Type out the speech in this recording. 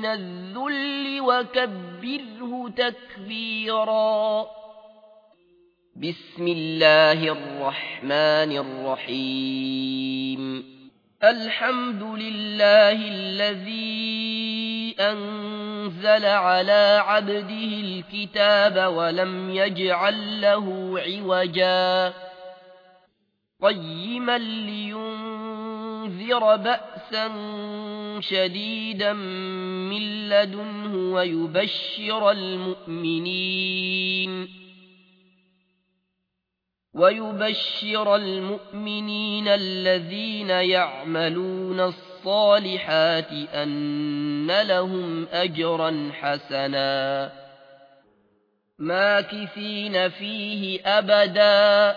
من الذل وكبره تكبيرا. بسم الله الرحمن الرحيم. الحمد لله الذي أنزل على عبده الكتاب ولم يجعل له عوجا. قيما لينذر بأسا شديدا من لدنه ويبشر المؤمنين ويبشر المؤمنين الذين يعملون الصالحات أن لهم أجرا حسنا ماكثين فيه أبدا